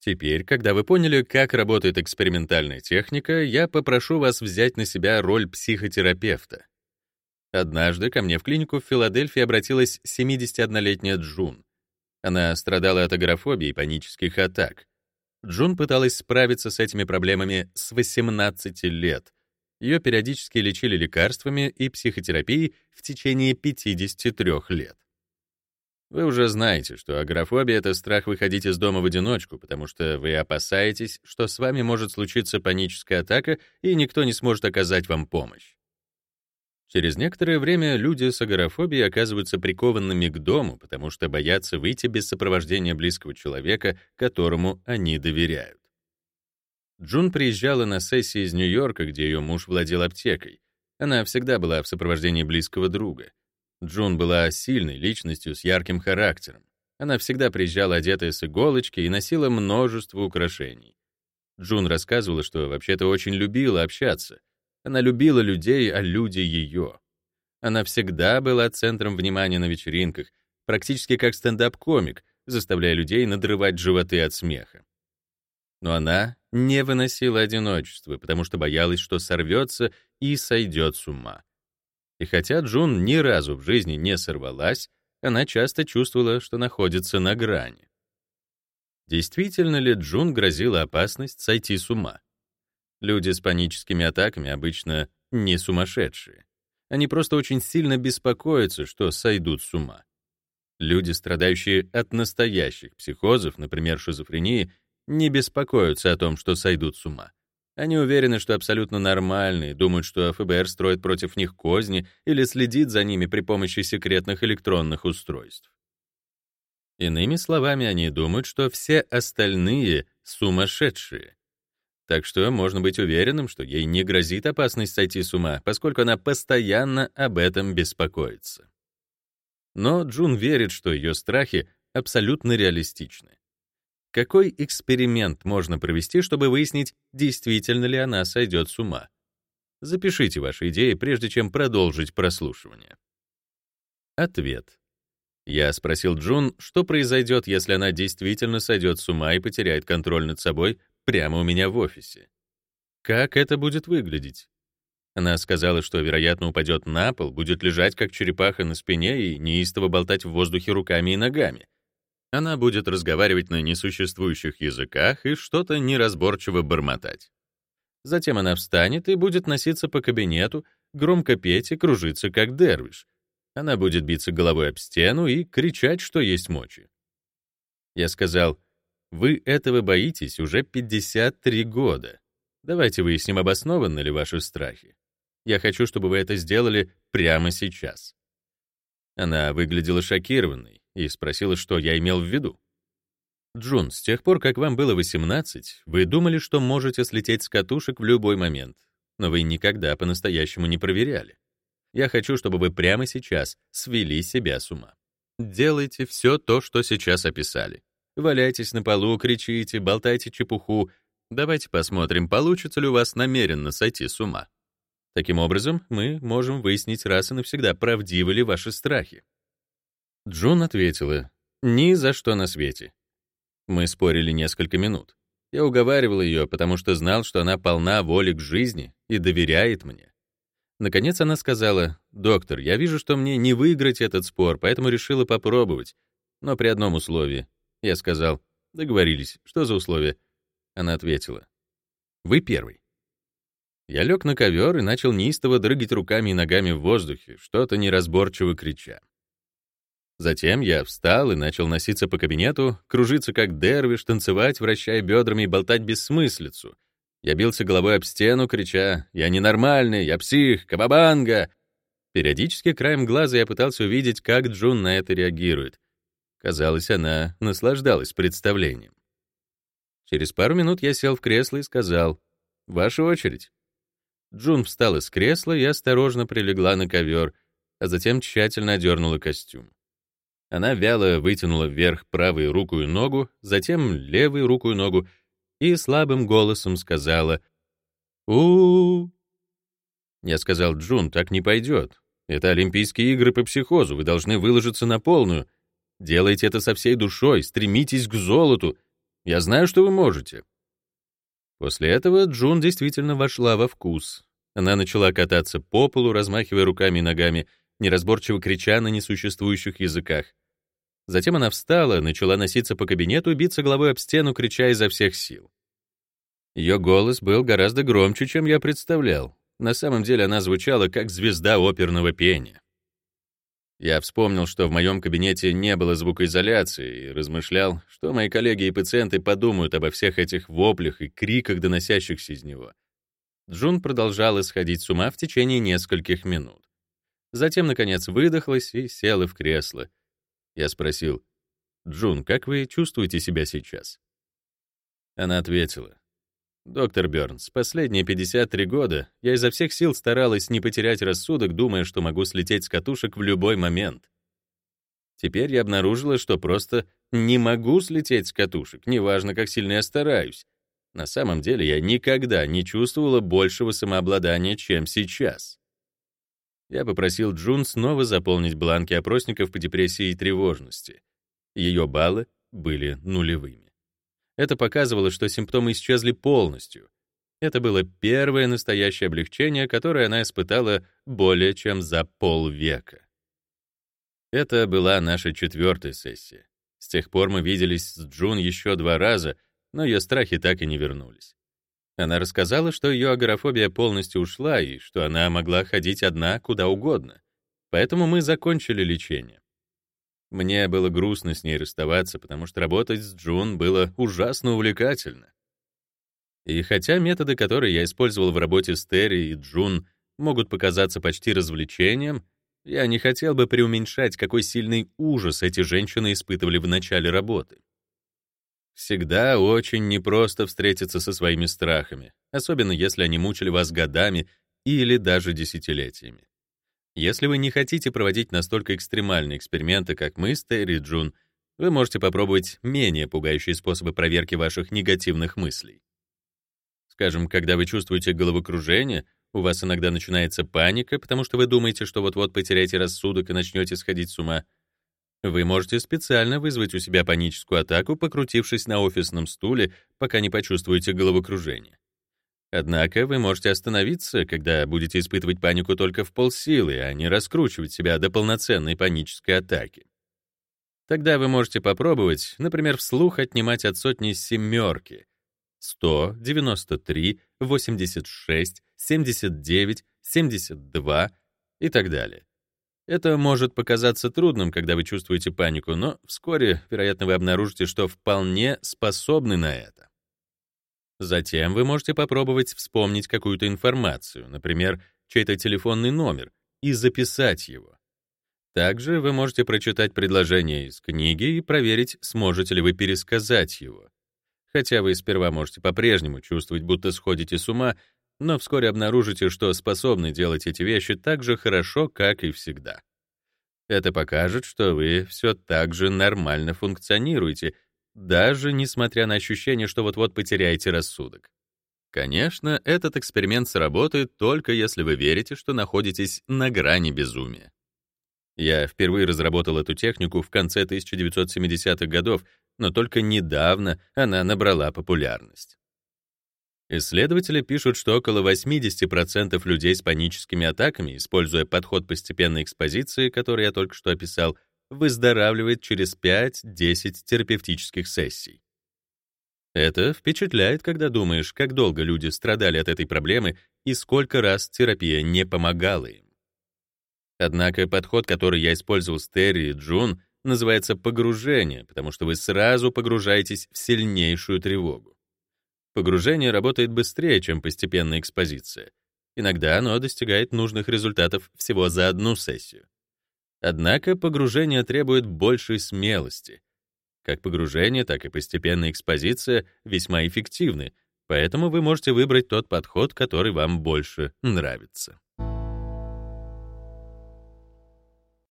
Теперь, когда вы поняли, как работает экспериментальная техника, я попрошу вас взять на себя роль психотерапевта. Однажды ко мне в клинику в Филадельфии обратилась 71-летняя Джун. Она страдала от агорафобии и панических атак. Джун пыталась справиться с этими проблемами с 18 лет. Ее периодически лечили лекарствами и психотерапией в течение 53 лет. Вы уже знаете, что агорафобия — это страх выходить из дома в одиночку, потому что вы опасаетесь, что с вами может случиться паническая атака, и никто не сможет оказать вам помощь. Через некоторое время люди с агорафобией оказываются прикованными к дому, потому что боятся выйти без сопровождения близкого человека, которому они доверяют. Джун приезжала на сессии из Нью-Йорка, где ее муж владел аптекой. Она всегда была в сопровождении близкого друга. Джун была сильной личностью с ярким характером. Она всегда приезжала одетая с иголочки и носила множество украшений. Джун рассказывала, что вообще-то очень любила общаться, она любила людей, а люди — ее. Она всегда была центром внимания на вечеринках, практически как стендап-комик, заставляя людей надрывать животы от смеха. Но она не выносила одиночества, потому что боялась, что сорвется и сойдет с ума. И хотя Джун ни разу в жизни не сорвалась, она часто чувствовала, что находится на грани. Действительно ли Джун грозила опасность сойти с ума? Люди с паническими атаками обычно не сумасшедшие. Они просто очень сильно беспокоятся, что сойдут с ума. Люди, страдающие от настоящих психозов, например, шизофрении, не беспокоятся о том, что сойдут с ума. Они уверены, что абсолютно нормальные, думают, что ФБР строит против них козни или следит за ними при помощи секретных электронных устройств. Иными словами, они думают, что все остальные сумасшедшие. Так что можно быть уверенным, что ей не грозит опасность сойти с ума, поскольку она постоянно об этом беспокоится. Но Джун верит, что ее страхи абсолютно реалистичны. Какой эксперимент можно провести, чтобы выяснить, действительно ли она сойдет с ума? Запишите ваши идеи, прежде чем продолжить прослушивание. Ответ. Я спросил Джун, что произойдет, если она действительно сойдет с ума и потеряет контроль над собой прямо у меня в офисе. Как это будет выглядеть? Она сказала, что, вероятно, упадет на пол, будет лежать как черепаха на спине и неистово болтать в воздухе руками и ногами. Она будет разговаривать на несуществующих языках и что-то неразборчиво бормотать. Затем она встанет и будет носиться по кабинету, громко петь и кружиться, как дервиш. Она будет биться головой об стену и кричать, что есть мочи. Я сказал, вы этого боитесь уже 53 года. Давайте выясним, обоснованы ли ваши страхи. Я хочу, чтобы вы это сделали прямо сейчас. Она выглядела шокированной и спросила, что я имел в виду. Джун, с тех пор, как вам было 18, вы думали, что можете слететь с катушек в любой момент, но вы никогда по-настоящему не проверяли. Я хочу, чтобы вы прямо сейчас свели себя с ума. Делайте все то, что сейчас описали. Валяйтесь на полу, кричите, болтайте чепуху. Давайте посмотрим, получится ли у вас намеренно сойти с ума. Таким образом, мы можем выяснить раз и навсегда, правдивы ли ваши страхи. Джун ответила, «Ни за что на свете». Мы спорили несколько минут. Я уговаривал ее, потому что знал, что она полна воли к жизни и доверяет мне. Наконец она сказала, «Доктор, я вижу, что мне не выиграть этот спор, поэтому решила попробовать, но при одном условии. Я сказал, договорились, что за условия? Она ответила, вы первый. Я лег на ковер и начал неистово дрыгать руками и ногами в воздухе, что-то неразборчиво крича. Затем я встал и начал носиться по кабинету, кружиться как дервиш, танцевать, вращая бедрами и болтать бессмыслицу. Я бился головой об стену, крича «Я ненормальный, я псих, кабабанга!» Периодически краем глаза я пытался увидеть, как Джун на это реагирует. Казалось, она наслаждалась представлением. Через пару минут я сел в кресло и сказал, «Ваша очередь». Джун встала из кресла и осторожно прилегла на ковер, а затем тщательно одернула костюм. Она вяло вытянула вверх правую руку и ногу, затем левую руку и ногу и слабым голосом сказала у, -у. Я сказал, Джун, так не пойдет. Это Олимпийские игры по психозу, вы должны выложиться на полную. Делайте это со всей душой, стремитесь к золоту. Я знаю, что вы можете». После этого Джун действительно вошла во вкус. Она начала кататься по полу, размахивая руками и ногами, неразборчиво крича на несуществующих языках. Затем она встала, начала носиться по кабинету, биться головой об стену, крича изо всех сил. Ее голос был гораздо громче, чем я представлял. На самом деле она звучала как звезда оперного пения. Я вспомнил, что в моем кабинете не было звукоизоляции, и размышлял, что мои коллеги и пациенты подумают обо всех этих воплях и криках, доносящихся из него. Джун продолжала сходить с ума в течение нескольких минут. Затем, наконец, выдохлась и села в кресло. Я спросил, «Джун, как вы чувствуете себя сейчас?» Она ответила, «Доктор Бёрнс, последние 53 года я изо всех сил старалась не потерять рассудок, думая, что могу слететь с катушек в любой момент. Теперь я обнаружила, что просто не могу слететь с катушек, неважно, как сильно я стараюсь. На самом деле я никогда не чувствовала большего самообладания, чем сейчас. Я попросил Джун снова заполнить бланки опросников по депрессии и тревожности. Ее баллы были нулевыми. Это показывало, что симптомы исчезли полностью. Это было первое настоящее облегчение, которое она испытала более чем за полвека. Это была наша четвертая сессия. С тех пор мы виделись с Джун еще два раза, но ее страхи так и не вернулись. Она рассказала, что ее агорафобия полностью ушла и что она могла ходить одна куда угодно. Поэтому мы закончили лечение. Мне было грустно с ней расставаться, потому что работать с Джун было ужасно увлекательно. И хотя методы, которые я использовал в работе с Терри и Джун, могут показаться почти развлечением, я не хотел бы преуменьшать, какой сильный ужас эти женщины испытывали в начале работы. Всегда очень непросто встретиться со своими страхами, особенно если они мучили вас годами или даже десятилетиями. Если вы не хотите проводить настолько экстремальные эксперименты, как мы с Терри Джун, вы можете попробовать менее пугающие способы проверки ваших негативных мыслей. Скажем, когда вы чувствуете головокружение, у вас иногда начинается паника, потому что вы думаете, что вот-вот потеряете рассудок и начнете сходить с ума. Вы можете специально вызвать у себя паническую атаку, покрутившись на офисном стуле, пока не почувствуете головокружение. Однако вы можете остановиться, когда будете испытывать панику только в полсилы, а не раскручивать себя до полноценной панической атаки. Тогда вы можете попробовать, например, вслух отнимать от сотни семерки. 100, 93, 86, 79, 72 и так далее. Это может показаться трудным, когда вы чувствуете панику, но вскоре, вероятно, вы обнаружите, что вполне способны на это. Затем вы можете попробовать вспомнить какую-то информацию, например, чей-то телефонный номер, и записать его. Также вы можете прочитать предложение из книги и проверить, сможете ли вы пересказать его. Хотя вы сперва можете по-прежнему чувствовать, будто сходите с ума, но вскоре обнаружите, что способны делать эти вещи так же хорошо, как и всегда. Это покажет, что вы все так же нормально функционируете даже несмотря на ощущение, что вот-вот потеряете рассудок. Конечно, этот эксперимент сработает только если вы верите, что находитесь на грани безумия. Я впервые разработал эту технику в конце 1970-х годов, но только недавно она набрала популярность. Исследователи пишут, что около 80% людей с паническими атаками, используя подход постепенной экспозиции, который я только что описал, выздоравливает через 5-10 терапевтических сессий. Это впечатляет, когда думаешь, как долго люди страдали от этой проблемы и сколько раз терапия не помогала им. Однако подход, который я использовал с Терри и Джун, называется погружение, потому что вы сразу погружаетесь в сильнейшую тревогу. Погружение работает быстрее, чем постепенная экспозиция. Иногда оно достигает нужных результатов всего за одну сессию. Однако погружение требует большей смелости. Как погружение, так и постепенная экспозиция весьма эффективны, поэтому вы можете выбрать тот подход, который вам больше нравится.